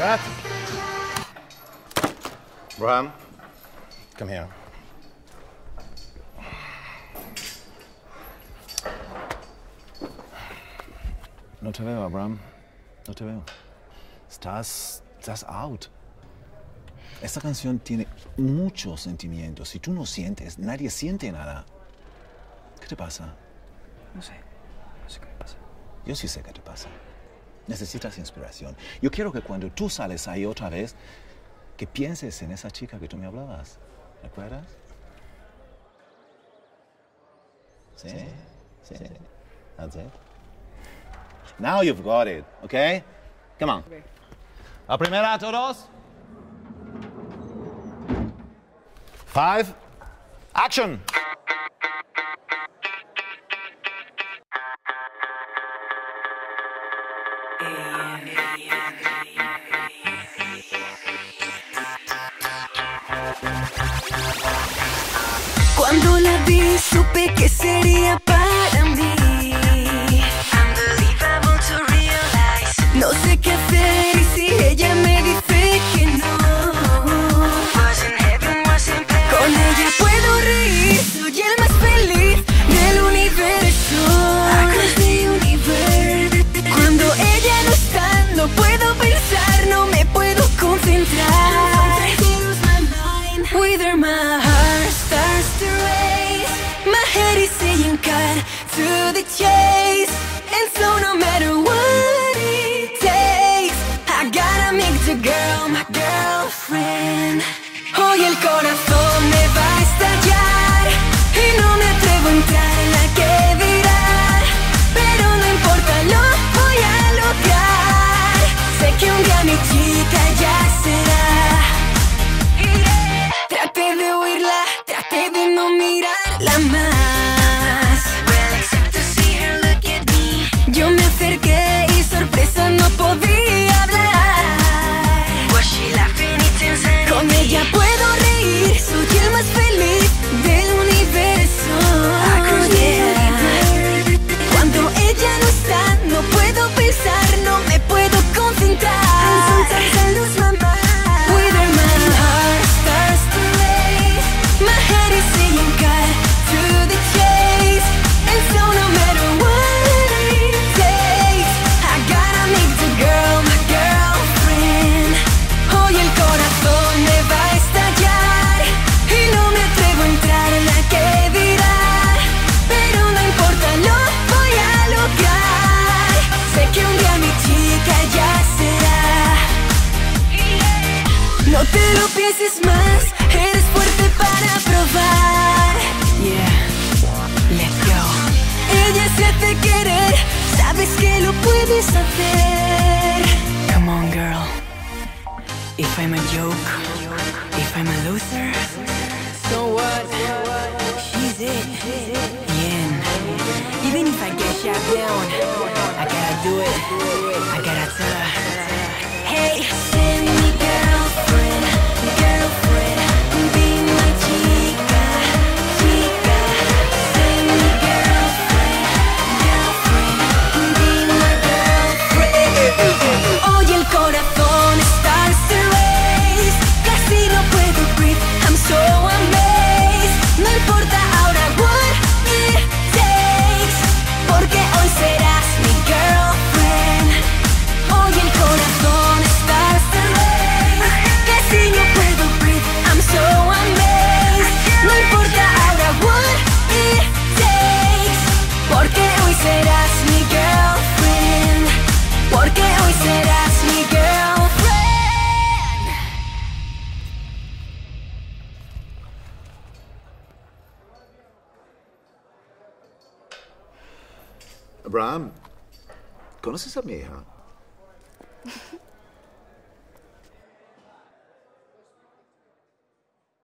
Cut. Bram, come here. No te veo, Abraham. No te veo. Estás, estás out. Esta canción tiene muchos sentimientos. Si tú no sientes, nadie siente nada. ¿Qué te pasa? No sé. No sé qué me pasa. Yo sí sé qué te pasa. Necesitas inspiración. Yo quiero que cuando tú sales ahí otra vez, que pienses en esa chica que tú me hablabas. ¿Recuerdas? Sí. Sí. That's it. Now you've got it, okay? Come on. La primera, todos. Five. Action. La vi supe que girl my girlfriend. Hoy el corazón te lo pienses más, eres fuerte para probar. Yeah, let's go. Ella se hace querer, sabes que lo puedes hacer. Come on, girl. If I'm a joke, if I'm a loser, so what? She's it. Even if I get shot down, I gotta do it. I gotta tell her. Hey, Abraham, ¿conoces a mi hija?